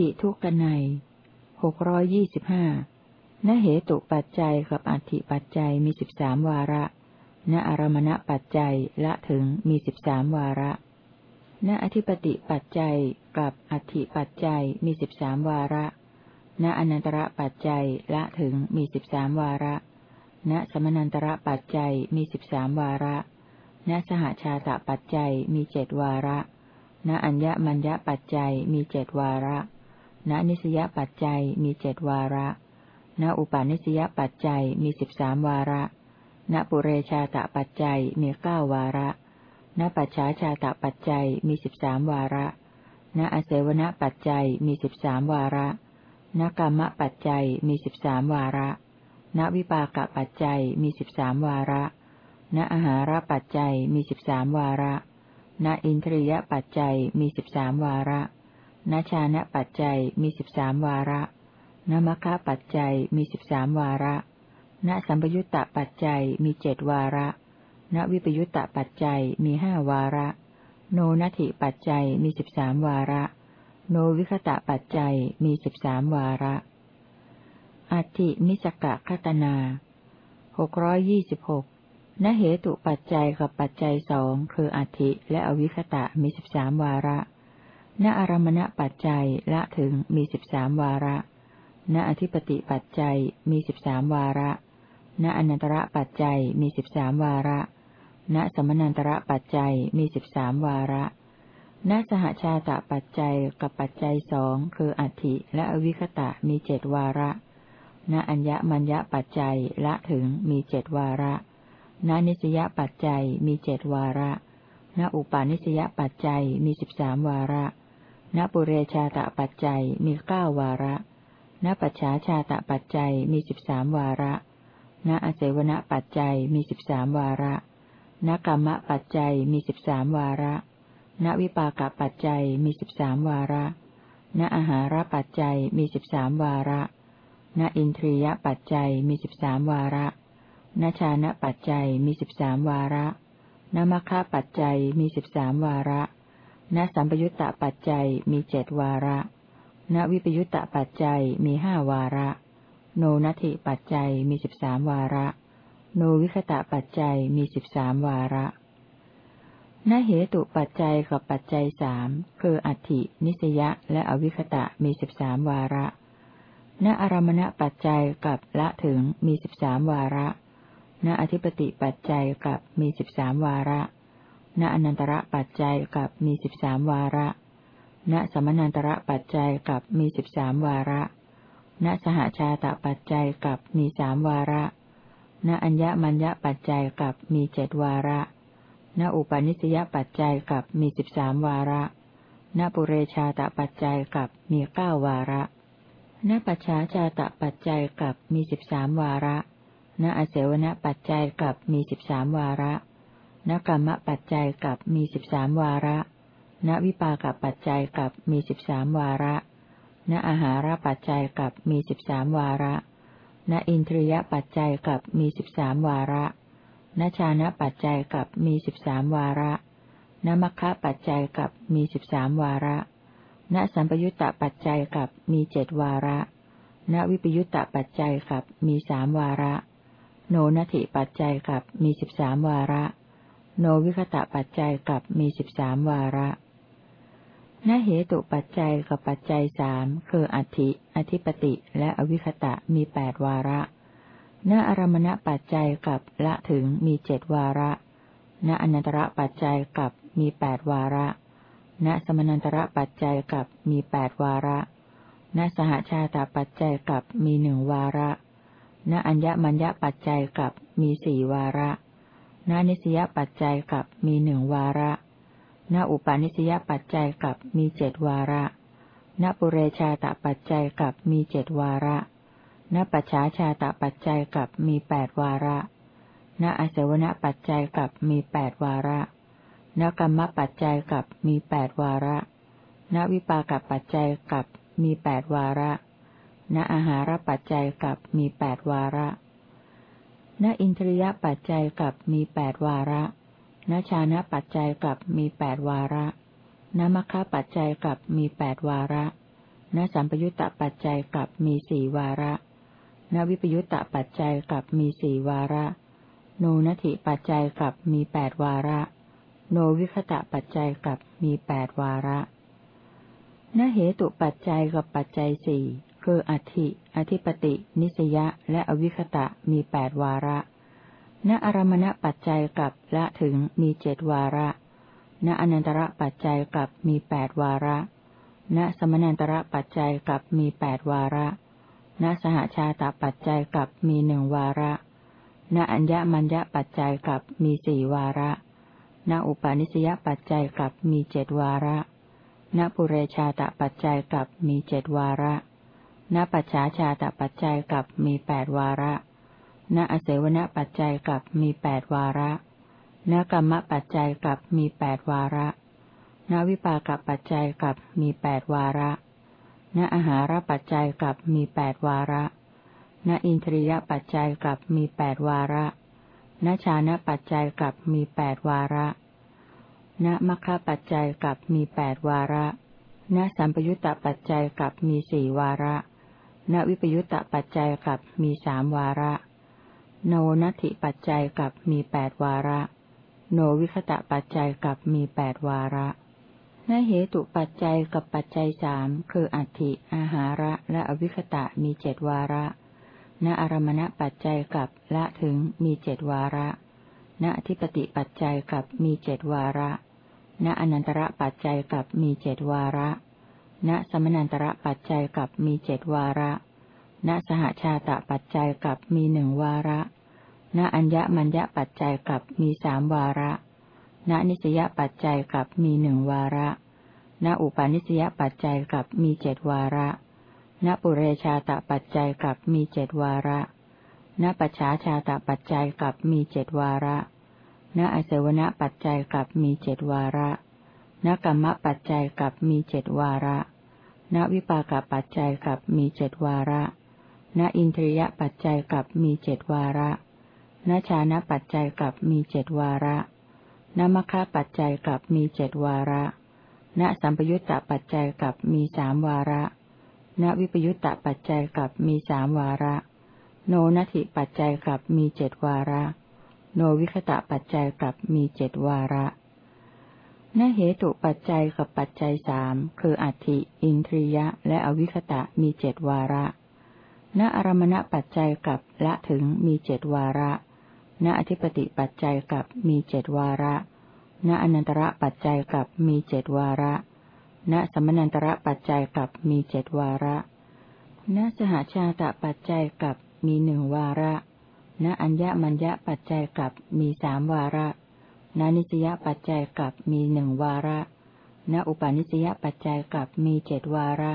ฐิทุกนัยหกร้อยยี่สิบห้าณเหตุปัจจัยกับอัฐิปัจจัยมีสิบสามวาระ ณอารมณปัจจัยละถึงมีสิบสามวาระ ณอธิปติปัจจัยกับอัฐิปัจจัยมีสิบสามวาระ ณอนันตระปัจจัยละถึงมีสิบสามวาระ ณสมนันตระปัจจัยมีสิบสามวาระ ณสหชาตปัจจัยมีเจดวาระ ณอัญญมัญญปัจจัยมีเจดวาระ ณนิสยปัจจัยมีเจ็ดวาระ ณอุปาณิสยปัจจัยมีสิบสามวาระ ณปุเรชาตปัจจัยมีเก้าวาระ ณปัจฉาชาตปัจจัยมีสิบสามวาระ ณอเสวนปัจจัยมีสิบสามวาระ ณกรรมปัจจัยมีสิบสามวาระ ณวิปากปัจจัยมีสิบสามวาระ ณอาหารปัจจัยมีสิบสามวาระ ณอินทรียปัจจัยมีสิบสามวาระ ณชานะปัจจัยมีสิบสามวาระณมัคคะปัจจัยมีสิบสามวาระ ณสัมปยุตตปัจจัยมีเจดวาระ ณวิปยุตตปัจจัยมีห้าวาระ โนนัตถิปัจจัยมีสิบสามวาระ โนวิคตะปัจจัยมีสิบสามวาระ อัติมิสกะคตนาหกร้อยยี่สิบหกณเหตุปัจจัยกับปัจจัยสองคืออัติและอวิคตะมีสิบสามวาระ ณอารมณปัจจัยละถึงมีสิบสามวาระ ณอธิปติปัจจัยมีสิบสามวาระ ณอนันตระปัจจัยมีสิบสามวาระ ณสมนันตระปัจจัยมีสิบสามวาระ ณสหชาตปัจจัยกับปัจจัยสองคืออัติและอวิคตะมีเจดวาระ ณอัญญมัญญปัจจัยละถึงมีเจดวาระ ณนิสยปัจจัยมีเจดวาระ ณอุปาณิสยปัจจัยมีสิบสามวาระ ณปุเรชาตปัจจัยมีเก้าวาระ ณปัจฉาชาตปัจจัยมีสิบสามวาระ ณอเสวนปัจจัยมีสิบสามวาระ ณกรรมปัจจัยมีสิบสามวาระ ณวิปากปัจจัยมีสิบสามวาระ ณอาหารปัจจัยมีสิบสามวาระ ณอินทรียปัจจัยมีสิบสามวาระ ณชานะปัจจัยมีสิบสามวาระ ณมัคคะปัจจัยมีสิบสามวาระ ณสัมปยุตตปัจจัยมีเจดวาระ ณวิปยุตตปัจจัยมีห้าวาระ โนนัตถิปัจจัยมีสิบสามวาระ โนวิคตะปัจจัยมีสิบสามวาระณเหตุปัจจัยกับปัจจัยสามคืออัตินิสยะและอวิคตะมีสิบสามวาระณอารมณปัจจัยกับละถึงมีสิบสามวาระ ณอธิปติปัจจัยกับมีสิบสามวาระ ณอนันตระปัจจัยกับมีสิบสามวาระ ณสมนันตระปัจจัยกับมีสิบสามวาระ ณสหชาตปัจจัยกับมีสามวาระ ณอัญญมัญญปัจจัยกับมีเจดวาระ ณอุปนิสยปัจจัยกับมีสิบสามวาระ ณปุเรชาตปัจจัยกับมีเก้าวาระ ณปัจฉาชาตปัจจัยกับมีสิบสามวาระ ณอเสวนปัจจัยกับมีสิบสามวาระ นกรรมปัจจัยกับมีสิบสามวาระ ณวิปากปัจจัยกับมีสิบสามวาระ ณอาหารปัจจัยกับมีสิบสามวาระ ณอินทรียปัจจัยกับมีสิบสามวาระ ณชานะปัจจัยกับมีสิบสามวาระ ณมัคคะปัจจัยกับมีสิบสามวาระ ณสัมปยุตตปัจจัยกับมีเจ็ดวาระ ณวิปยุตตปัจจัยกับมีสามวาระ โนนัตถิปัจจัยกับมีสิบสามวาระ โนวิคตะปัจจัยกับมีสิบสามวาระณเหตุปัจจัยกับปัจจัยสามคืออธิ อธิปติ และอวิคตะมีแปดวาระณอารมณปัจจัยกับละถึงมีเจ็ดวาระณอนันตระปัจจัยกับมีแปดวาระณสมนันตระปัจจัยกับมีแปดวาระณสหชาตปัจจัยกับมีหนึ่งวาระณอัญญมัญญปัจจัยกับมีสี่วาระ ณนิสยปัจจัยกับมีหนึ่งวาระ ณอุปาณิสยปัจจัยกับมีเจดวาระ ณปุเรชาตปัจจัยกับมีเจดวาระ ณปัจฉาชาตปัจจัยกับมีแปดวาระ ณอสวณปัจจัยกับมีแปดวาระณกรรมปัจจัยกับมีแปดวาระ ณวิปากปัจจัยกับมีแปดวาระ ณอาหารปัจจัยกับมีแปดวาระ ณอินทรียปัจจัยกับมีแปดวาระณชานะปัจจัยกับมีแปดวาระณมัคคะปัจจัยกับมีแปดวาระณสัมปยุตตปัจจัยกับมีสี่วาระณวิปยุตตปัจจัยกับมีสี่วาระโนนัติปัจจัยกับมีแปดวาระ โนวิคตะปัจจัยกับมีแปดวาระณเหตุปัจจัยกับปัจจัยสี่ คืออธิอธิปติ นิสยะ และอวิคตะมีแปดวาระ ณอารมณปัจจัยกับละถึงมีเจ็ดวาระ ณอนันตระปัจจัยกับมีแปดวาระ ณสมนันตระปัจจัยกับมีแปดวาระ ณสหชาตปัจจัยกับมีหนึ่งวาระ ณอัญญมัญญปัจจัยกับมีสี่วาระ ณอุปาณิสยปัจจัยกับมีเจ็ดวาระ ณปุเรชาตปัจจัยกับมีเจ็ดวาระ ณปัจฉาชาตปัจจัยกับมีแปดวาระ ณอเสวนปัจจัยกับมีแปดวาระ ณกรรมปัจจัยกับมีแปดวาระ ณวิปากปัจจัยกับมีแปดวาระ ณอาหารปัจจัยกับมีแปดวาระ ณอินทรียปัจจัยกับมีแปดวาระ ณชานะปัจจัยกับมีแปดวาระ ณมัคคะปัจจัยกับมีแปดวาระ ณสัมปยุตตปัจจัยกับมีสี่วาระ ณวิปยุตตปัจจัยกับมีสามวาระ โนนัตถิปัจจัยกับมีแปดวาระ โนวิคตะปัจจัยกับมีแปดวาระนเหตุปัจจัยกับปัจจัยสามคืออัติอาหาระและอวิคตะมีเจ็ดวาระ ณอารมณปัจจัยกับละถึงมีเจ็ดวาระ ณอธิปติปัจจัยกับมีเจ็ดวาระ ณอนันตระปัจจัยกับมีเจ็ดวาระ ณสมนันตระปัจจัยกับมีเจ็ดวาระ ณสหชาตะปัจจัยกับมีหนึ่งวาระ ณอัญญมัญญปัจจัยกับมีสามวาระ ณนิสยปัจจัยกับมีหนึ่งวาระ ณอุปาณิสยปัจจัยกับมีเจ็ดวาระ ณปุเรชาตปัจจัยกับมีเจ็ดวาระ ณปัจฉาชาตปัจจัยกับมีเจ็ดวาระ ณอเสวนปัจจัยกับมีเจ็ดวาระ ณกรรมปัจจัยกับมีเจ็ดวาระ ณวิปากปัจจัยกับมีเจ็ดวาระ ณอินทรียปัจจัยกับมีเจ็ดวาระ ณชานะปัจจัยกับมีเจ็ดวาระ ณมคคะปัจจัยกับมีเจ็ดวาระ ณสัมปยุตตปัจจัยกับมีสามวาระ ณวิปยุตตปัจจัยกับมีสามวาระ โนนัติปัจจัยกับมีเจ็ดวาระ โนวิคตะปัจจัยกับมีเจ็ดวาระ นเหตุปัจจัยกับปัจจัยสามคืออัติอินทรียะ และอวิคตะมีเจ็ดวาระณอารมณปัจจัยกับละถึงมีเจ็ดวาระณอธิปติปัจจัยกับมีเจ็ดวาระณอนันตระปัจจัยกับมีเจ็ดวาระณสมนันตระปัจจัยกับมีเจ็ดวาระณสหชาตปัจจัยกับมีหนึ่งวาระณอัญญมัญญปัจจัยกับมีสามวาระ ณนิสยปัจจัยกับมีหนึ่งวาระณอุปาณิสยปัจจัยกับมีเจ็ดวาระ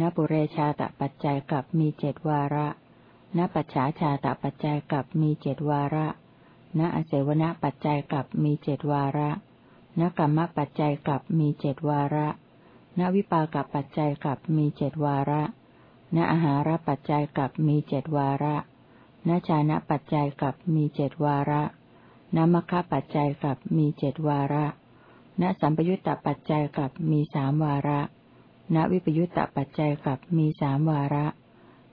ณปุเรชาตปัจจัยกับมีเจ็ดวาระณปัจฉาชาตปัจจัยกับมีเจ็ดวาระณอเสวนปัจจัยกับมีเจ็ดวาระณกรรมปัจจัยกับมีเจ็ดวาระณวิปากปัจจัยกับมีเจ็ดวาระณอาหารปัจจัยกับมีเจ็ดวาระณชานะปัจจัยกับมีเจ็ดวาระ ณมคคปัจจัยกับมีเจ็ดวาระ ณสัมปยุตตปัจจัยกับมีสามวาระ ณวิปยุตตปัจจัยกับมีสามวาระ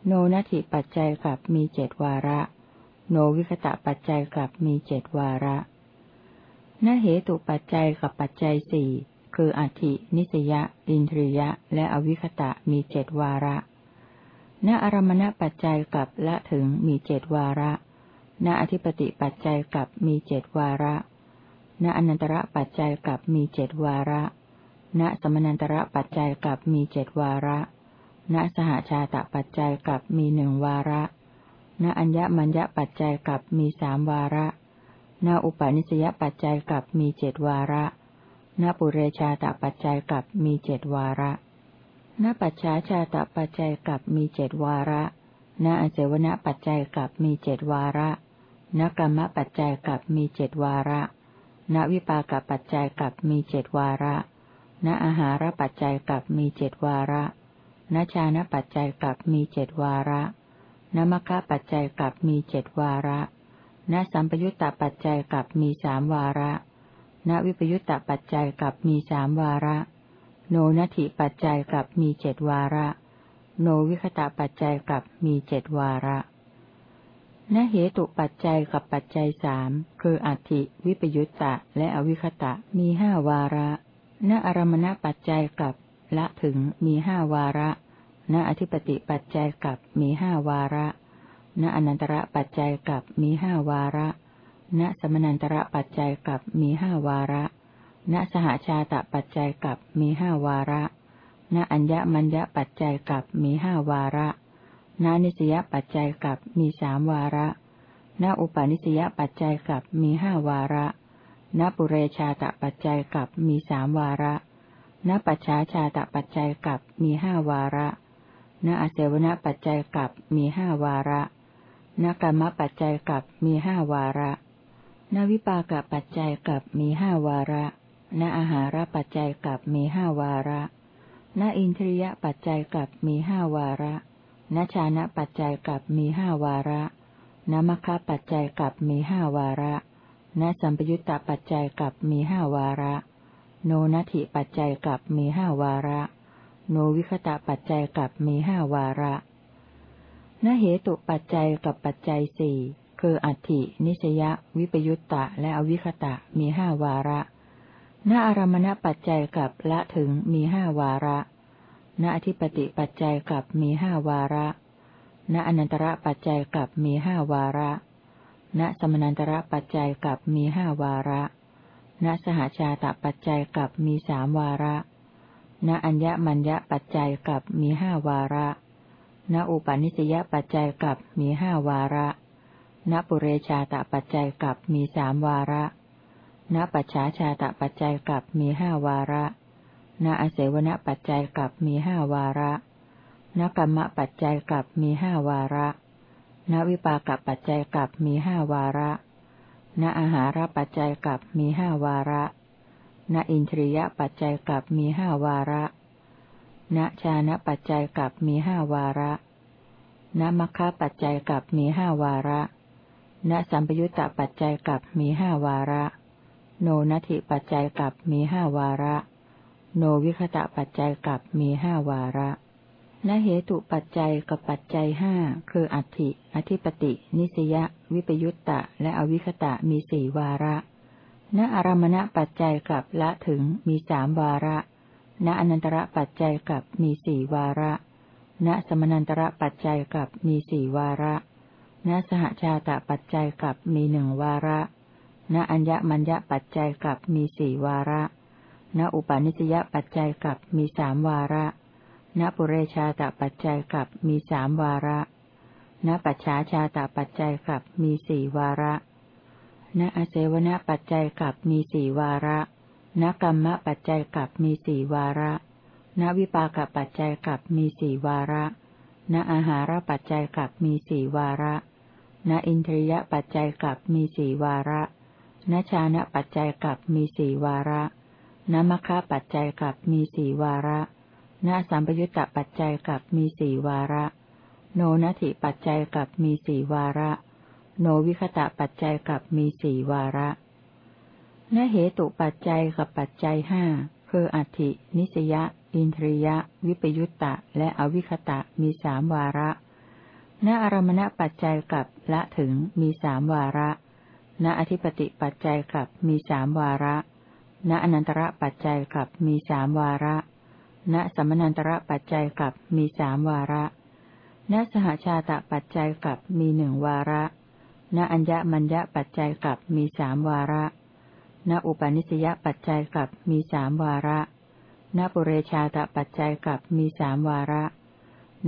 โนนัตถิปัจจัยกับมีเจ็ดวาระ โนวิคตะปัจจัยกับมีเจ็ดวาระณเหตุปัจจัยกับปัจจัยสี่คืออธินิสยอินทรียะ และอวิคตะมีเจ็ดวาระ ณอารมณปัจจัยกับละถึงมีเจ็ดวาระ ณอธิปติปัจจัยกับมีเจ็ดวาระ ณอนันตระปัจจัยกับมีเจ็ดวาระ ณสมนันตระปัจจัยกับมีเจ็ดวาระ ณสหชาตปัจจัยกับมีหนึ่งวาระ ณอัญญมัญญปัจจัยกับมีสามวาระ ณอุปาณิสยปัจจัยกับมีเจ็ดวาระ ณปุเรชาตปัจจัยกับมีเจ็ดวาระ ณปัจฉาชาตปัจจัยกับมีเจ็ดวาระ ณอเจวณปัจจัยกับมีเจ็ดวาระ ณกรรมปัจจัยกับมีเจ็ดวาระ ณวิปากปัจจัยกับมีเจ็ดวาระ ณอาหารปัจจัยกับมีเจ็ดวาระ ณชานะปัจจัยกับมีเจ็ดวาระ ณมคคะปัจจัยกับมีเจ็ดวาระ ณสัมปยุตตปัจจัยกับมีสามวาระ ณวิปยุตตปัจจัยกับมีสามวาระ โนนัตถิปัจจัยกับมีเจ็ดวาระ โนวิคตะปัจจัยกับมีเจ็ดวาระ นเหตุปัจจัยกับปัจจัยสามคืออัติวิปยุตตะและอวิคตะมีห้าวาระณอารมณปัจจัยกับละถึงมีห้าวาระณอธิปติปัจจัยกับมีห้าวาระณอนันตระปัจจัยกับมีห้าวาระณสมนันตระปัจจัยกับมีห้าวาระณสหชาตปัจจัยกับมีห้าวาระณอัญญมัญญปัจจัยกับมีห้าวาระ ณนิสยปัจจัยกับมีสามวาระณอุปาณิสยปัจจัยกับมีห้าวาระณปุเรชาตปัจจัยกับมีสามวาระณปัจฉาชาตปัจจัยกับมีห้าวาระณอเสวนปัจจัยกับมีห้าวาระณกรรมปัจจัยกับมีห้าวาระณวิปากปัจจัยกับมีห้าวาระณอาหารปัจจัยกับมีห้าวาระณอินทรียปัจจัยกับมีห้าวาระ ณชานะปัจจัยกับมีห้าวาระณมัคคะปัจจัยกับมีห้าวาระณสัมปยุตตปัจจัยกับมีห้าวาระ โนนัตถิปัจจัยกับมีห้าวาระ โนวิคตะปัจจัยกับมีห้าวาระณเหตุปัจจัยกับปัจจัยสี่คืออัตถินิสยวิปยุตตะและอวิคตะมีห้าวาระณอารมณปัจจัยกับละถึงมีห้าวาระ ณอธิปติปัจจัยกลับมีห้าวาระ ณอนันตระปัจจัยกลับมีห้าวาระ ณสมนันตระปัจจัยกลับมีห้าวาระ ณสหชาตปัจจัยกลับมีสามวาระ ณอัญญมัญญปัจจัยกลับมีห้าวาระ ณอุปาณิสยปัจจัยกลับมีห้าวาระณปุเรชาตปัจจัยกลับมีสามวาระ ณปัจฉาชาตปัจจัยกลับมีห้าวาระ ณอเสวนปัจจัยกลับมีห้าวาระณกรรมปัจจัยกลับมีห้าวาระณวิปากปัจจัยกลับมีห้าวาระณอาหารปัจจัยกลับมีห้าวาระณอินทรียปัจจัยกลับมีห้าวาระณชานะปัจจัยกลับมีห้าวาระณมัคคะปัจจัยกลับมีห้าวาระณสัมปยุตตปัจจัยกลับมีห้าวาระ โนนัตถิปัจจัยกลับมีห้าวาระ โนวิคตะปัจจัยกับมีห้าวาระนเหตุปัจจัยกับปัจจัยห้าคืออัติอธิปติ นิสยวิปยุตตะ และอวิคตะมีสี่วาระณอารมณปัจจัยกับละถึงมีสามวาระณอนันตระปัจจัยกับมีสี่วาระณสมนันตระปัจจัยกับมีสี่วาระณสหชาตปัจจัยกับมีหนึ่งวาระณอัญญมัญญปัจจัยกับมีสี่วาระ ณอุปาณิสยปัจจัยกับมีสามวาระ ณปุเรชาตปัจจัยกับมีสามวาระ ณปัจฉาชาตปัจจัยกับมีสี่วาระ ณอเสวนปัจจัยกับมีสี่วาระ ณกรรมปัจจัยกับมีสี่วาระ ณวิปากปัจจัยกับมีสี่วาระ ณอาหารปัจจัยกับมีสี่วาระ ณอินทรียปัจจัยกับมีสี่วาระ ณชานะปัจจัยกับมีสี่วาระ นมคะปัจจัยกับมีสี่วาระณสัมปยุตตปัจจัยกับมีสี่วาระ โนนัตถิปัจจัยกับมีสี่วาระ โนวิคตะปัจจัยกับมีสี่วาระณเหตุปัจจัยกับปัจจัยห้าคืออัตินิสยอินทรียะ วิปยุตตะ และอวิคตะมีสามวาระณอารมณปัจจัยกับละถึงมีสามวาระณอธิปติปัจจัยกับมีสามวาระ ณอนันตระปัจจัยกับมีสามวาระ ณสัมนันตระปัจจัยกับมีสามวาระ ณสหชาตปัจจัยกับมีหนึ่งวาระ ณอัญญมัญญปัจจัยกับมีสามวาระ ณอุปนิสยปัจจัยกับมีสามวาระ ณปุเรชาตปัจจัยกับมีสามวาระ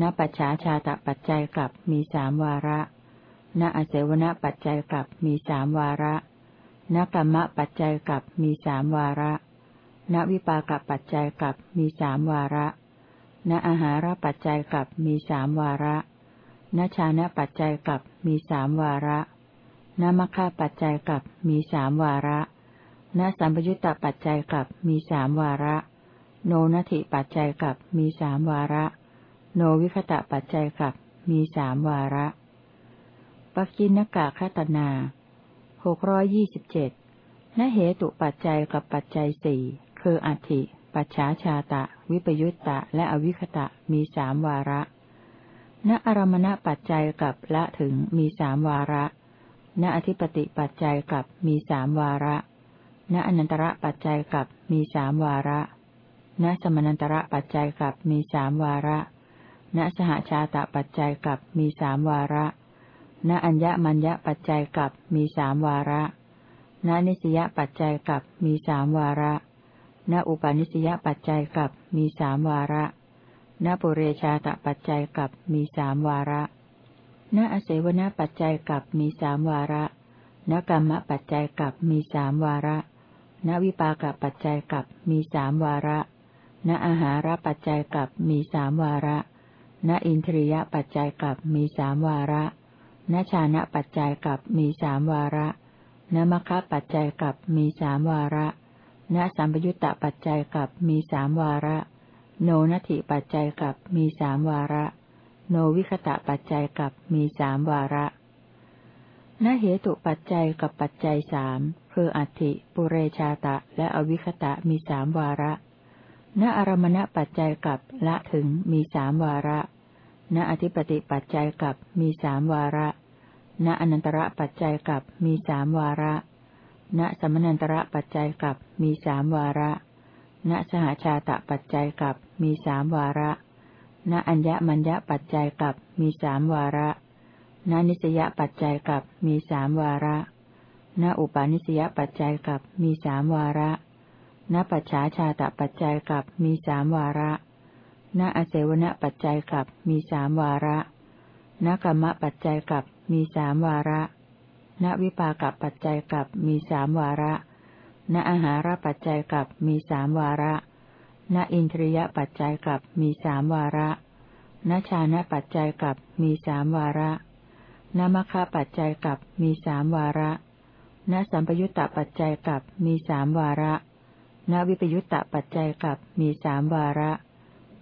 ณปัจฉาชาตปัจจัยกับมีสามวาระ ณอเสวนปัจจัยกับมีสามวาระ นกรรมปัจจัยกับมีสามวาระณวิปากปัจจัยกับมีสามวาระณอาหารปัจจัยกับมีสามวาระณชานะปัจจัยกับมีสามวาระณมัคคะปัจจัยกับมีสามวาระณสัมปยุตตปัจจัยกับมีสามวาระ โนนัติปัจจัยกับมีสามวาระ โนวิคตะปัจจัยกับมีสามวาระปกินกะคตนา หกร้อยยี่สิบเจ็ดนเหตุปัจจัยกับปัจจัยสี่คืออัติปัจฉาชาตะ วิปยุตตะ และอวิคตะมีสามวาระ ณอารมณปัจจัยกับละถึงมีสามวาระ ณอธิปติปัจจัยกับมีสามวาระ ณอนันตระปัจจัยกับมีสามวาระ ณสมนันตระปัจจัยกับมีสามวาระ ณสหชาตปัจจัยกับมีสามวาระ ณอัญญมัญญปัจจัยกับมีสามวาระ ณนิสยปัจจัยกับมีสามวาระ ณอุปาณิสยปัจจัยกับมีสามวาระ ณปุเรชาตปัจจัยกับมีสามวาระ ณอเสวนปัจจัยกับมีสามวาระ ณกรรมปัจจัยกับมีสามวาระ ณวิปากปัจจัยกับมีสามวาระ ณอาหารปัจจัยกับมีสามวาระ ณอินทรียปัจจัยกับมีสามวาระ ณชานะปัจจัยกับมีสามวาระนมคะปัจจัยกับมีสามวาระณสัมปยุตตปัจจัยกับมีสามวาระ โนนัตถิปัจจัยกับมีสามวาระ โนวิคตะปัจจัยกับมีสามวาระณเหตุปัจจัยกับปัจจัยสามคืออัติปุเรชาตะ และอวิคตะมีสามวาระ ณอารมณปัจจัยกับละถึงมีสามวาระ ณอธิปติปัจจัยกับมีสามวาระ ณอนันตระปัจจัยกับมีสามวาระ ณสมนันตระปัจจัยกับมีสามวาระ ณสหชาตะปัจจัยกับมีสามวาระ ณอัญญมัญญปัจจัยกับมีสามวาระ ณนิสยปัจจัยกับมีสามวาระ ณอุปาณิสยปัจจัยกับมีสามวาระ ณปัจฉาชาตะปัจจัยกับมีสามวาระ ณอเสวนปัจจัยกับมีสามวาระ ณกรรมปัจจัยกับมีสามวาระ ณวิปากปัจจัยกับมีสามวาระ ณอาหารปัจจัยกับมีสามวาระ ณอินทรียปัจจัยกับมีสามวาระ ณชานะปัจจัยกับมีสามวาระ ณมคปัจจัยกับมีสามวาระ ณสัมปยุตตปัจจัยกับมีสามวาระ ณวิปยุตตปัจจัยกับมีสามวาระ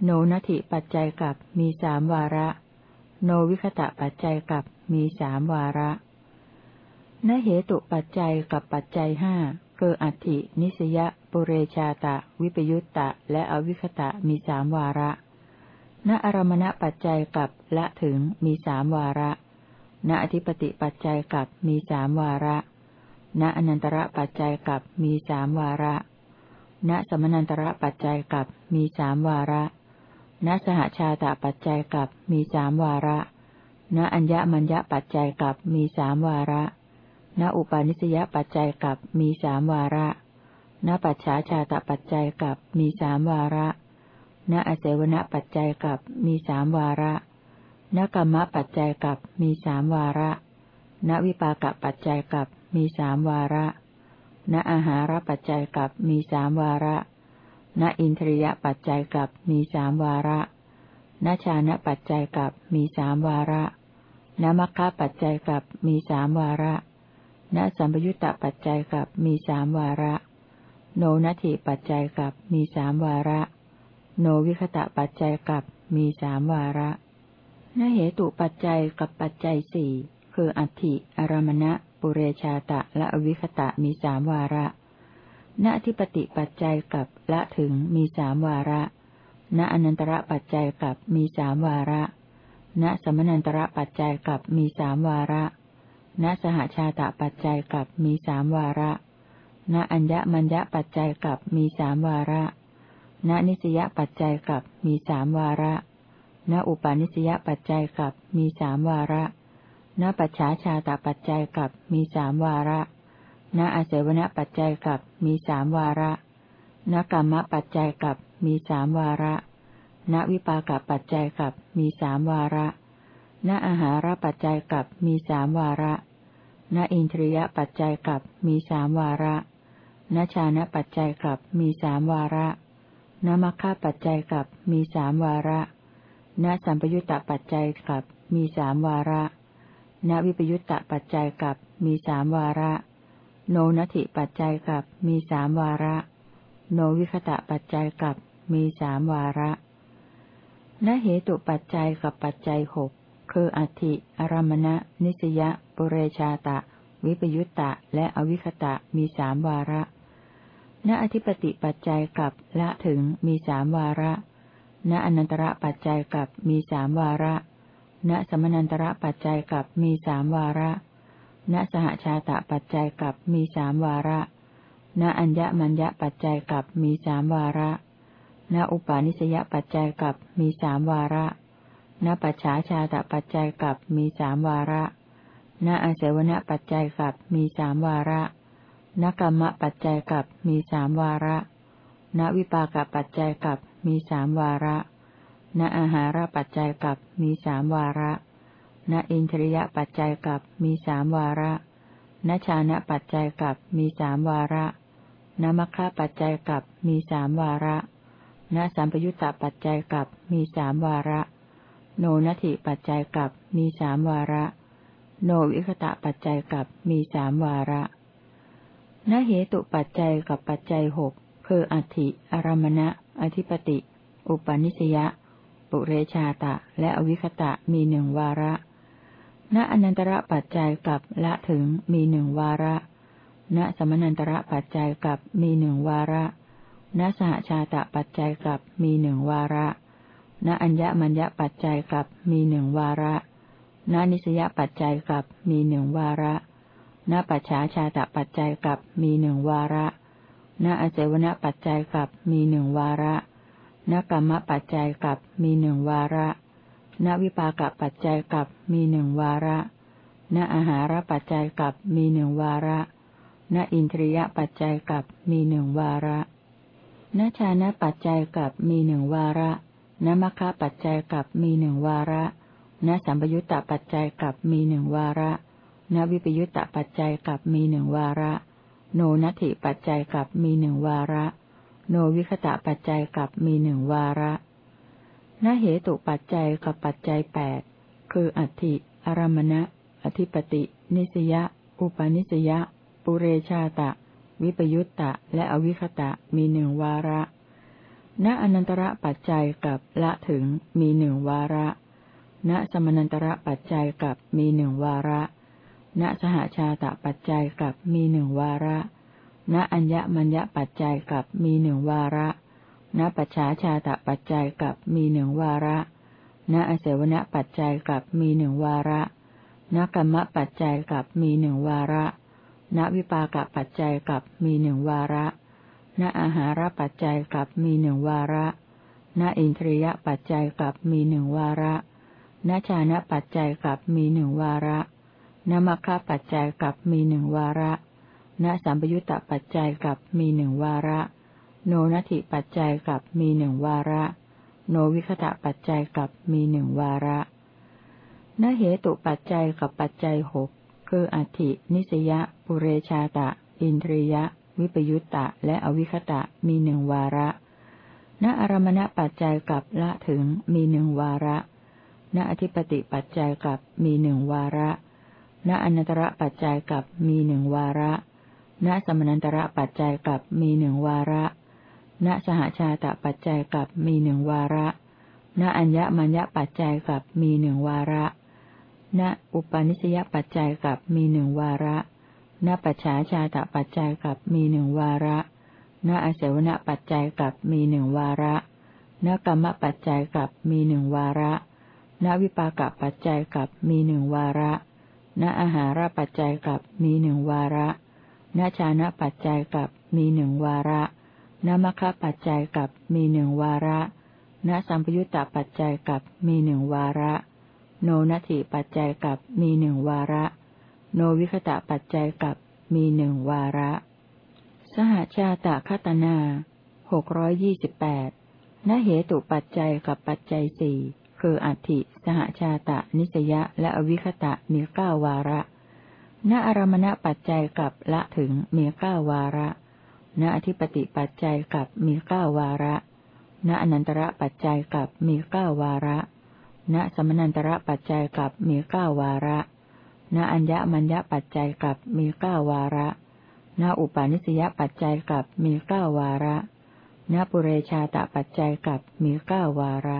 โนนัติปัจจัยกับมีสามวาระ โนวิคตะปัจจัยกับมีสามวาระนเหตุปัจจัยกับปัจจัยห้าคืออัตินิสยปุเรชาตะ วิปยุตตะ และอวิคตะมีสามวาระ ณอารมณปัจจัยกับละถึงมีสามวาระ ณอธิปติปัจจัยกับมีสามวาระ ณอนันตระปัจจัยกับมีสามวาระ ณสมนันตระปัจจัยกับมีสามวาระ ณสหชาตปัจจัยกับมีสามวาระ ณอัญญมัญญปัจจัยกับมีสามวาระ ณอุปาณิสยปัจจัยกับมีสามวาระ ณปัจฉาชาตปัจจัยกับมีสามวาระ ณอเสวนปัจจัยกับมีสามวาระ ณกรรมปัจจัยกับมีสามวาระ ณวิปากปัจจัยกับมีสามวาระ ณอาหารปัจจัยกับมีสามวาระ ณอินทรียปัจจัยกับมีสามวาระณชานะปัจจัยกับมีสามวาระณมัคคะปัจจัยกับมีสามวาระณสัมปยุตตปัจจัยกับมีสามวาระ โนนัตถิปัจจัยกับมีสามวาระ โนวิคตะปัจจัยกับมีสามวาระนเหตุปัจจัยกับปัจจัยสี่คืออัติอารมณะ ปุเรชาตะและอวิคตะมีสามวาระ ณทิปติปัจจัยกับละถึงมีสามวาระ ณอนันตระปัจจัยกับมีสามวาระ ณสมนันตระปัจจัยกับมีสามวาระ ณสหชาตปัจจัยกับมีสามวาระ ณอัญญมัญญปัจจัยกับมีสามวาระ ณนิสยปัจจัยกับมีสามวาระ ณอุปาณิสยปัจจัยกับมีสามวาระ ณปัจฉาชาตปัจจัยกับมีสามวาระ ณอาศวณปัจจัยกับมีสามวาระ ณกรรมปัจจัยกับมีสามวาระ ณวิปากปัจจัยกับมีสามวาระ ณอาหารปัจจัยกับมีสามวาระ ณอินทรียปัจจัยกับมีสามวาระ ณชานะปัจจัยกับมีสามวาระ ณมัคคะปัจจัยกับมีสามวาระ ณสัมปยุตตปัจจัยกับมีสามวาระ ณวิปยุตตปัจจัยกับมีสามวาระ โนนัตถิปัจจัยกับมีสามวาระ โนวิคตะปัจจัยกับมีสามวาระณเหตุปัจจัยกับปัจจัยหกคืออธิอารมณะ นิสยปุเรชาตะ วิปยุตตะ และอวิคตะมีสามวาระณณอธิปติปัจจัยกับละถึงมีสามวาระ ณอนันตระปัจจัยกับมีสามวาระ ณสมนันตระปัจจัยกับมีสามวาระ ณสหชาตะปัจจัยกับมีสามวาระ ณอัญญมัญญปัจจัยกับมีสามวาระ ณอุปาณิสยปัจจัยกับมีสามวาระ ณปัจฉาชาตะปัจจัยกับมีสามวาระ ณอาเสวนปัจจัยกับมีสามวาระนกรรมปัจจัยกับมีสามวาระ ณวิปากปัจจัยกับมีสามวาระ ณอาหารปัจจัยกับมีสามวาระ ณอินทริยปัจจัยกับมีสามวาระ ณชานะปัจจัยกับมีสามวาระ ณมัคคะปัจจัยกับมีสามวาระ ณสัมปยุตตปัจจัยกับมีสามวาระ โนนัตถิปัจจัยกับมีสามวาระ โนวิคตะปัจจัยกับมีสามวาระนเหตุปัจจัยกับปัจจัยหกคืออัติอารมณะ อธิปติ อุปนิสยะ ปุเรชาตะ และอวิคตะมีหนึ่งวาระ ณอนันตระปัจจัยกับละถึงมีหนึ่งวาระ ณสมนันตระปัจจัยกับมีหนึ่งวาระ ณสหชาตะปัจจัยกับมีหนึ่งวาระ ณอัญญมัญญปัจจัยกับมีหนึ่งวาระ ณนิสยปัจจัยกับมีหนึ่งวาระ ณปัจฉาชาตะปัจจัยกับมีหนึ่งวาระ ณอเจวณปัจจัยกับมีหนึ่งวาระ ณกรรมปัจจัยกับมีหนึ่งวาระ ณวิปากปัจจัยกับมีหนึ่งวาระ ณอาหารปัจจัยกับมีหนึ่งวาระ ณอินทรียปัจจัยกับมีหนึ่งวาระ ณชานะปัจจัยกับมีหนึ่งวาระ ณมัคคะปัจจัยกับมีหนึ่งวาระ ณสัมปยุตตปัจจัยกับมีหนึ่งวาระ ณวิปยุตตปัจจัยกับมีหนึ่งวาระ โนนัตถิปัจจัยกับมีหนึ่งวาระ โนวิคตะปัจจัยกับมีหนึ่งวาระ ณเหตุปัจจัยกับปัจจัยแปดคืออัติอารมณะ อธิปติ นิสยะ อุปนิสยะ ปุเรชาตะ วิปยุตตะ และอวิคตะมีหนึ่งวาระ ณอนันตระปัจจัยกับละถึงมีหนึ่งวาระ ณสมนันตระปัจจัยกับมีหนึ่งวาระ ณสหชาตปัจจัยกับมีหนึ่งวาระ ณอัญญมัญญปัจจัยกับมีหนึ่งวาระ ณ ณปัจฉาชาตปัจจัยกับมีหนึ่งวาระ ณอเสวนปัจจัยกับมีหนึ่งวาระ ณกรรมปัจจัยกับมีหนึ่งวาระ ณวิปากปัจจัยกับมีหนึ่งวาระ ณอาหารปัจจัยกับมีหนึ่งวาระ ณอินทรียปัจจัยกับมีหนึ่งวาระ ณชานะปัจจัยกับมีหนึ่งวาระนมัคคะปัจจัยกับมีหนึ่งวาระ ณสัมปยุตตปัจจัยกับมีหนึ่งวาระ โนนัตถิปัจจัยกับมีหนึ่งวาระ โนวิคตะปัจจัยกับมีหนึ่งวาระณเหตุปัจจัยกับปัจจัยหกคืออธินิสยะ ปุเรชาตะ อินทรียะ วิปยุตตะ และอวิคตะมีหนึ่งวาระณอารมณปัจจัยกับละถึงมีหนึ่งวาระณอธิปติปัจจัยกับมีหนึ่งวาระณอนันตระปัจจัยกับมีหนึ่งวาระณสมนันตระปัจจัยกับมีหนึ่งวาระ ณสหชาตปัจจัยกับมีหนึ่งวาระ ณอัญญมัญญปัจจัยกับมีหนึ่งวาระ ณอุปนิสยปัจจัยกับมีหนึ่งวาระ ณปัจฉาชาตปัจจัยกับมีหนึ่งวาระ ณอเสวนปัจจัยกับมีหนึ่งวาระ ณกรรมปัจจัยกับมีหนึ่งวาระ ณวิปากปัจจัยกับมีหนึ่งวาระ ณอาหารปัจจัยกับมีหนึ่งวาระ ณชานะปัจจัยกับมีหนึ่งวาระ ณมคปัจจัยกับมีหนึ่งวาระณสัมปยุตตปัจจัยกับมีหนึ่งวาระ โนนัตถิปัจจัยกับมีหนึ่งวาระ โนวิคตะปัจจัยกับมีหนึ่งวาระ สหชาตะคตนาหกร้อยยี่สิบแปดณเหตุปัจจัยกับปัจจัยสี่คืออัติสหชาตะ นิสยะ และอวิคตะมีเก้าวาระ ณอารมณปัจจัยกับละถึงมีเก้าวาระ ณอธิปติปัจจัยกับมีเก้าวาระ ณอนันตระปัจจัยกับมีเก้าวาระ ณสมนันตระปัจจัยกับมีเก้าวาระ ณอัญญมัญญปัจจัยกับมีเก้าวาระ ณอุปาณิสยปัจจัยกับมีเก้าวาระ ณปุเรชาตปัจจัยกับมีเก้าวาระ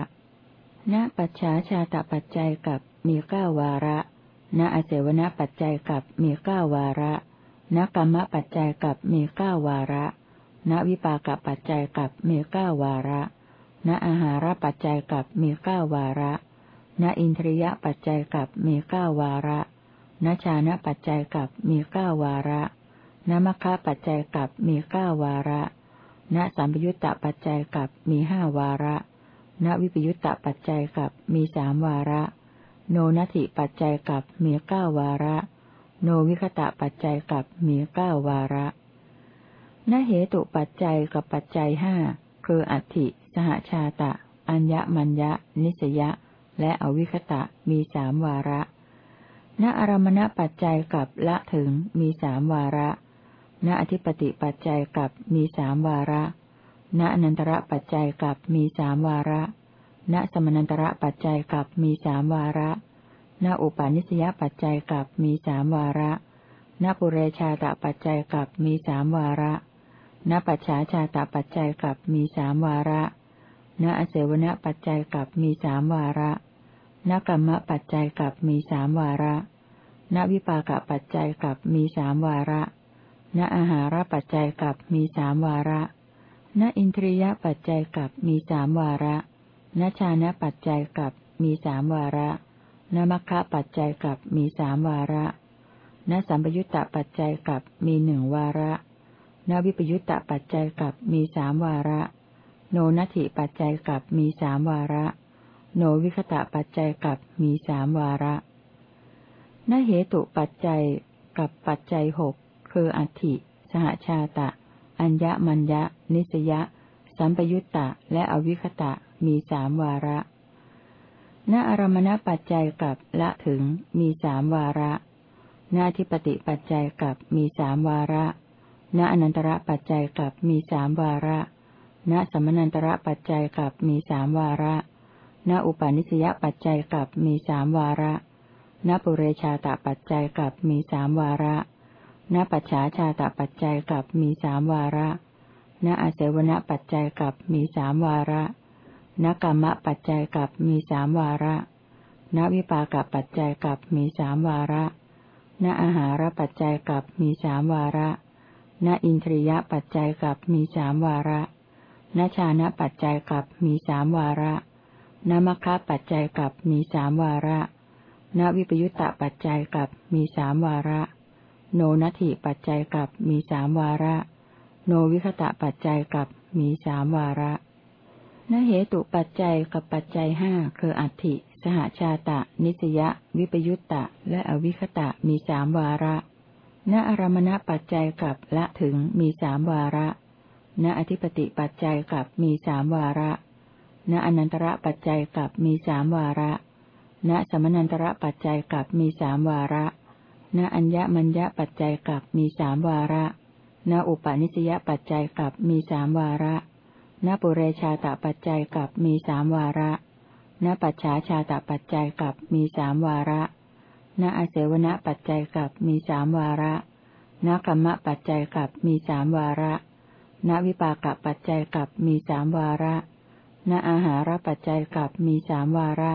ณปัจฉาชาตปัจจัยกับมีเก้าวาระ ณอเสวนปัจจัยกับมีเก้าวาระ ณกรรมปัจจัยกับมีเก้าวาระ ณวิปากปัจจัยกับมีเก้าวาระ ณอาหารปัจจัยกับมีเก้าวาระ ณอินทรียปัจจัยกับมีเก้าวาระ ณชานะปัจจัยกับมีเก้าวาระณมัคคะปัจจัยกับมีเก้าวาระ ณสัมปยุตตปัจจัยกับมีห้าวาระ ณวิปยุตตปัจจัยกับมีสามวาระ โนนัตถิปัจจัยกับมีเก้าวาระ โนวิคตะปัจจัยกับมีเก้าวาระนเหตุปัจจัยกับปัจจัยห้าคืออัติสหชาตะ อัญญมัญญะ นิสยะ และอวิคตะมีสามวาระณอารมณปัจจัยกับละถึงมีสามวาระณอธิปติปัจจัยกับมีสามวาระณอนันตระปัจจัยกับมีสามวาระณสมนันตระปัจจัยกับมีสามวาระ ณอุปาณิสยปัจจัยกับมีสามวาระณปุเรชาตปัจจัยกับมีสามวาระณปัจฉาชาตปัจจัยกับมีสามวาระณอเสวนปัจจัยกับมีสามวาระณกรรมปัจจัยกับมีสามวาระณวิปากปัจจัยกับมีสามวาระณอาหารปัจจัยกับมีสามวาระณอินทรียปัจจัยกับมีสามวาระณชานะปัจจัยกับมีสามวาระ ณมัคคะปัจจัยกับมีสามวาระ ณสัมปยุตตปัจจัยกับมีหนึ่งวาระ ณวิปยุตตปัจจัยกับมีสามวาระ โนนัตถิปัจจัยกับมีสามวาระ โนวิคตะปัจจัยกับมีสามวาระนเหตุปัจจัยกับปัจจัยหกคืออัติสหชาตะ อัญญมัญญะ นิสยะ สัมปยุตตะ และอวิคตะ มีสามวาระ ณอารมณปัจจัยกับละถึงมีสามวาระณทิปติปัจจัยกับมีสามวาระ ณอนันตระปัจจัยกับมีสามวาระ ณสมนันตระปัจจัยกับมีสามวาระ ณอุปาณิสยปัจจัยกับมีสามวาระ ณปุเรชาตปัจจัยกับมีสามวาระ ณปัจฉาชาตปัจจัยกับมีสามวาระ ณอาเสวนปัจจัยกับมีสามวาระ ณกรรมปัจจัยกับมีสามวาระณวิปากปัจจัยกับมีสามวาระณอาหารปัจจัยกับมีสามวาระณอินทรียปัจจัยกับมีสามวาระณชานะปัจจัยกับมีสามวาระณมัคคะปัจจัยกับมีสามวาระณวิปยุตตปัจจัยกับมีสามวาระ โนนัตถิปัจจัยกับมีสามวาระ โนวิคตะปัจจัยกับมีสามวาระ นเหตุปัจจัยกับปัจจัยห้าคืออัติสหชาตะ นิสยะ วิปยุตตะ และอวิคตะมีสามวาระ ณอารมณปัจจัยกับละถึงมีสามวาระ ณอธิปติปัจจัยกับมีสามวาระ ณอนันตระปัจจัยกับมีสามวาระ ณสมนันตระปัจจัยกับมีสามวาระ ณอัญญมัญญปัจจัยกับมีสามวาระ ณอุปาณิสยปัจจัยกับมีสามวาระ ณปุเรชาตปัจจัยกับมีสามวาระณปัจฉาชาตปัจจัยกับมีสามวาระณอาเสวณปัจจัยกับมีสามวาระณกรรมปัจจัยกับมีสามวาระณวิปากปัจจัยกับมีสามวาระณอาหารปัจจัยกับมีสามวาระ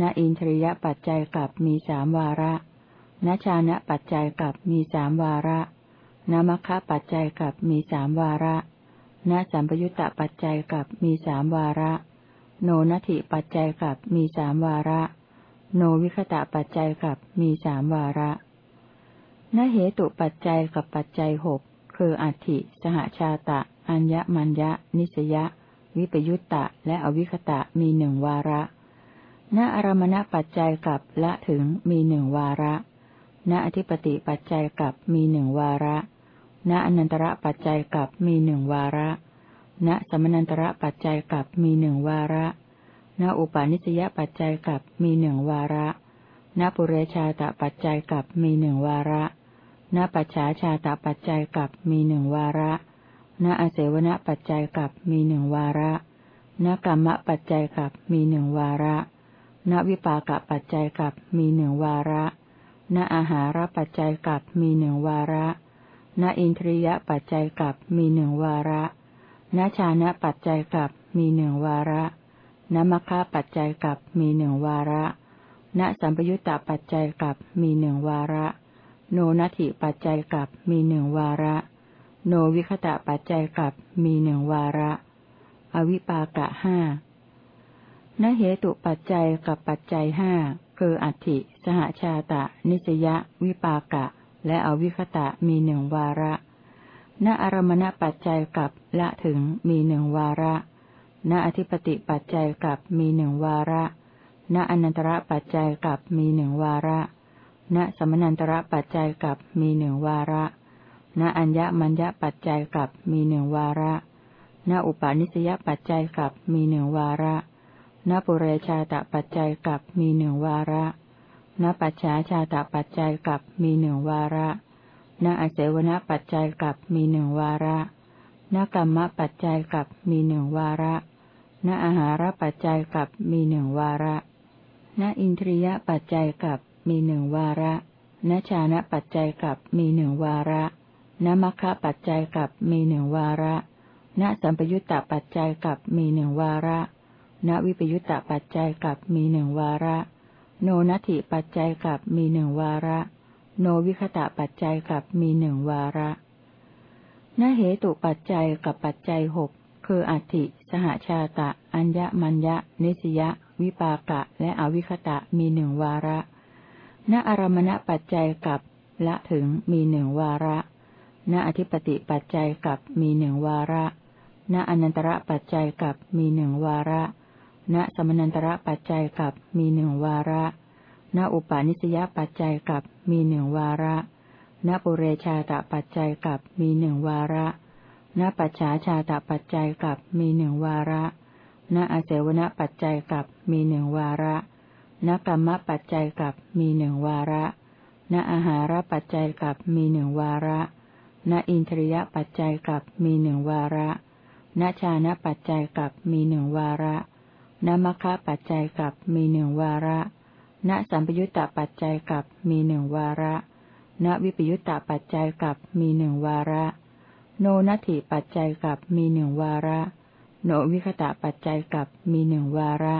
ณอินทรียปัจจัยกับมีสามวาระณชานะปัจจัยกับมีสามวาระณมัคคะปัจจัยกับมีสามวาระ ณสัมปยุตตปัจจัยกับมีสามวาระ โนนัตถิปัจจัยกับมีสามวาระ โนวิคตะปัจจัยกับมีสามวาระนเหตุปัจจัยกับปัจจัยหกคืออัติ สหชาตะ อัญญมัญญะ นิสยะ วิปยุตตะ และอวิคตะมีหนึ่งวาระณอารมณปัจจัยกับละถึงมีหนึ่งวาระณอธิปติปัจจัยกับมีหนึ่งวาระ ณอนันตระปัจจัยกับมีหนึ่งวาระ ณสมนันตระปัจจัยกับมีหนึ่งวาระ ณอุปาณิสยปัจจัยกับมีหนึ่งวาระ ณปุเรชาตปัจจัยกับมีหนึ่งวาระ ณปัจฉาชาตปัจจัยกับมีหนึ่งวาระ ณอเสวนปัจจัยกับมีหนึ่งวาระ ณกรรมปัจจัยกับมีหนึ่งวาระ ณวิปากปัจจัยกับมีหนึ่งวาระ ณอาหารปัจจัยกับมีหนึ่งวาระ ณอินทรียปัจจัยกับมีหนึ่งวาระ ณชานะปัจจัยกับมีหนึ่งวาระณมัคคะปัจจัยกับมีหนึ่งวาระ ณสัมปยุตตปัจจัยกับมีหนึ่งวาระ โนนัตถิปัจจัยกับมีหนึ่งวาระ โนวิคตะปัจจัยกับมีหนึ่งวาระ อวิปากะห้านเหตุปัจจัยกับปัจจัยห้าคืออัติสหชาตะ นิสยวิปากะ และอวิคตะมีหนึ่งวาระ ณอารมณปัจจัยกับละถึงมีหนึ่งวาระ ณอธิปติปัจจัยกับมีหนึ่งวาระ ณอนันตระปัจจัยกับมีหนึ่งวาระ ณสมนันตระปัจจัยกับมีหนึ่งวาระ ณอัญญมัญญปัจจัยกับมีหนึ่งวาระ ณอุปาณิสยปัจจัยกับมีหนึ่งวาระ ณปุเรชาตปัจจัยกับมีหนึ่งวาระ ณปัจฉาชาตปัจจัยกับมีหนึ่งวาระ ณอเสวนปัจจัยกับมีหนึ่งวาระ ณกรรมปัจจัยกับมีหนึ่งวาระ ณอาหารปัจจัยกับมีหนึ่งวาระ ณอินทรียปัจจัยกับมีหนึ่งวาระ ณชานะปัจจัยกับมีหนึ่งวาระ ณมัคคะปัจจัยกับมีหนึ่งวาระ ณสัมปยุตตปัจจัยกับมีหนึ่งวาระ ณวิปยุตตปัจจัยกับมีหนึ่งวาระ โนนัตถิปัจจัยกับมีหนึ่งวาระ โนวิคตะปัจจัยกับมีหนึ่งวาระณเหตุปัจจัยกับปัจจัยหกคืออัติสหชาตะ อัญญมัญญะ นิสยวิปากะ และอวิคตะมีหนึ่งวาระณอารมณปัจจัยกับละถึงมีหนึ่งวาระ ณอธิปติปัจจัยกับมีหนึ่งวาระ ณอนันตระปัจจัยกับมีหนึ่งวาระ ณสมนันตระปัจจัยกับมีหนึ่งวาระ ณอุปาณิสยปัจจัยกับมีหนึ่งวาระ ณปุเรชาตปัจจัยกับมีหนึ่งวาระ ณปัจฉาชาตปัจจัยกับมีหนึ่งวาระ ณอาเสวนปัจจัยกับมีหนึ่งวาระ ณกรรมปัจจัยกับมีหนึ่งวาระ ณอาหารปัจจัยกับมีหนึ่งวาระ ณอินทรียปัจจัยกับมีหนึ่งวาระ ณชานะปัจจัยกับมีหนึ่งวาระ ณมัคคะปัจจัยกับมีหนึ่งวาระ ณสัมปยุตตปัจจัยกับมีหนึ่งวาระ ณวิปยุตตปัจจัยกับมีหนึ่งวาระ โนนัตถิปัจจัยกับมีหนึ่งวาระ โนวิคตะปัจจัยกับมีหนึ่งวาระ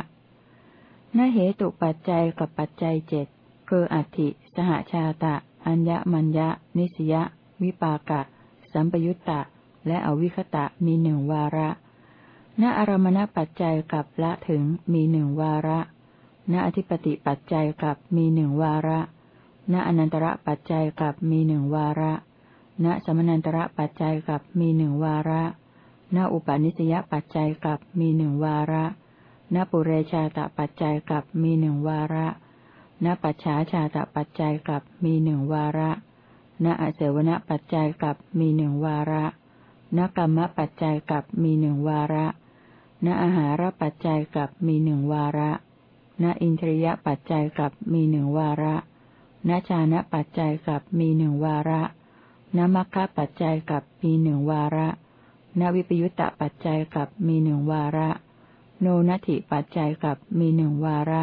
นเหตุปัจจัยกับปัจจัยเจ็ดคืออัติสหชาตะ อัญญมัญญะ นิสยวิปากะ สัมปยุตตะ และอวิคตะมีหนึ่งวาระ ณอารมณปัจจัยกับละถึงมีหนึ่งวาระ ณอธิปติปัจจัยกับมีหนึ่งวาระ ณอนันตระปัจจัยกับมีหนึ่งวาระ ณสมนันตระปัจจัยกับมีหนึ่งวาระ ณอุปาณิสยปัจจัยกับมีหนึ่งวาระ ณปุเรชาตปัจจัยกับมีหนึ่งวาระ ณปัจฉาชาตปัจจัยกับมีหนึ่งวาระ ณอเสวนปัจจัยกับมีหนึ่งวาระ ณกรรมปัจจัยกับมีหนึ่งวาระ ณอาหารปัจจัยกับมีหนึ่งวาระ ณอินทรียปัจจัยกับมีหนึ่งวาระณชานะปัจจัยกับมีหนึ่งวาระนมัคคะปัจจัยกับมีหนึ่งวาระนวิปยุตตะปัจจัยกับมีหนึ่งวาระ โนนัตถิปัจจัยกับมีหนึ่งวาระ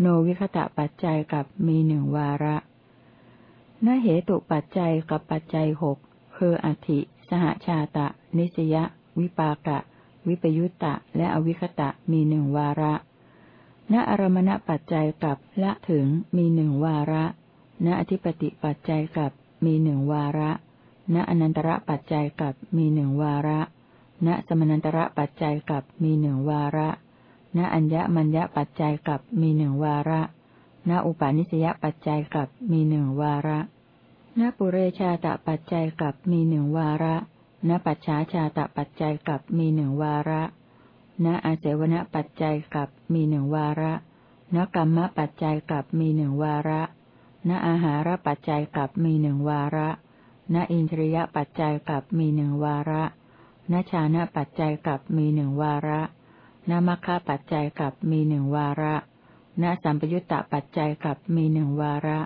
โนวิคตะปัจจัยกับมีหนึ่งวาระนเหตุปัจจัยกับปัจจัยหกคืออธิ สหชาตะ นิสยวิปากะ วิปยุตตะ และอวิคตะมีหนึ่งวาระ ณอารมณปัจจัยกับละถึงมีหนึ่งวาระ ณอธิปติปัจจัยกับมีหนึ่งวาระ ณอนันตระปัจจัยกับมีหนึ่งวาระ ณสมนันตระปัจจัยกับมีหนึ่งวาระ ณอัญญมัญญปัจจัยกับมีหนึ่งวาระ ณอุปาณิสยปัจจัยกับมีหนึ่งวาระ ณปุเรชาตปัจจัยกับมีหนึ่งวาระ ณปัจฉาชาตปัจจัยกับมีหนึ่งวาระ ณอาเสวนปัจจัยกับมีหนึ่งวาระ ณกรรมปัจจัยกับมีหนึ่งวาระ ณอาหารปัจจัยกับมีหนึ่งวาระ ณอินทรียปัจจัยกับมีหนึ่งวาระ ณชานะปัจจัยกับมีหนึ่งวาระณมัคคะปัจจัยกับมีหนึ่งวาระ ณสัมปยุตตปัจจัยกับมีหนึ่งวาระ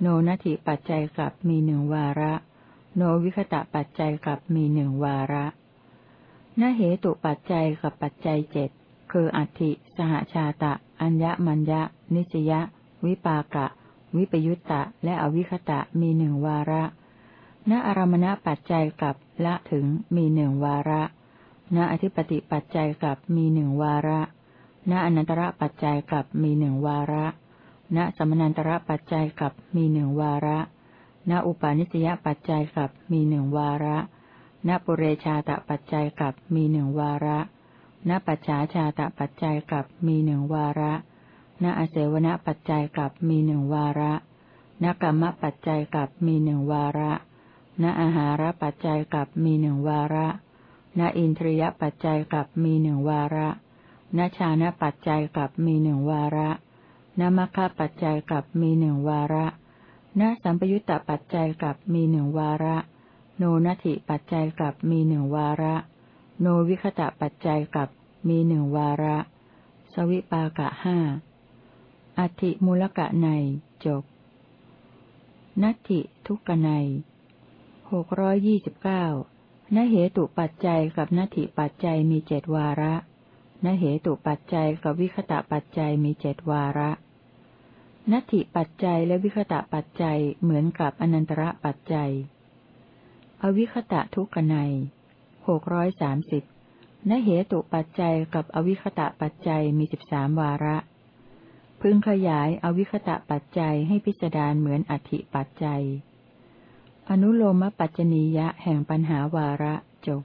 โนนัตถิปัจจัยกับมีหนึ่งวาระ โนวิคตะปัจจัยกับมีหนึ่งวาระณเหตุปัจจัยกับปัจจัยเจ็ดคืออัติสหชาตะ อัญญมัญญะ นิสยะ วิปากะ วิปยุตตะ และอวิคตะมีหนึ่งวาระ ณอารมณปัจจัยกับละถึงมีหนึ่งวาระ ณอธิปติปัจจัยกับมีหนึ่งวาระ ณอนันตระปัจจัยกับมีหนึ่งวาระ ณสมนันตระปัจจัยกับมีหนึ่งวาระ ณอุปาณิสยปัจจัยกับมีหนึ่งวาระ ณปุเรชาตปัจจัยกับมีหนึ่งวาระ ณปัจฉาชาตปัจจัยกับมีหนึ่งวาระ ณอเสวนปัจจัยกับมีหนึ่งวาระ ณกรรมปัจจัยกับมีหนึ่งวาระ ณอาหารปัจจัยกับมีหนึ่งวาระ ณอินทรียปัจจัยกับมีหนึ่งวาระ ณชานะปัจจัยกับมีหนึ่งวาระ ณมัคคปัจจัยกับมีหนึ่งวาระ ณสัมปยุตตปัจจัยกับมีหนึ่งวาระ โนนัตถิปัจจัยกับมีหนึ่งวาระ โนวิคตะปัจจัยกับมีหนึ่งวาระ สวิปากะห้าอธิมูลกะในจบนัตถิทุกะในหกร้อยยี่สิบเก้านเหตุปัจจัยกับนัตถิปัจจัยมีเจดวาระนเหตุปัจจัยกับวิคตะปัจจัยมีเจดวาระ นัตถิปัจจัยและวิคตะปัจจัยเหมือนกับอนันตระปัจจัย อวิคตะทุกขไนหกร้อยสามสิบนเหตุปัจจัยกับอวิคตะปัจจัยมีสิบสามวาระ พึงขยายอวิคตะปัจจัยให้พิจารณาเหมือนอธิปัจจัย อนุโลมปัจจนียะแห่งปัญหาวาระจบ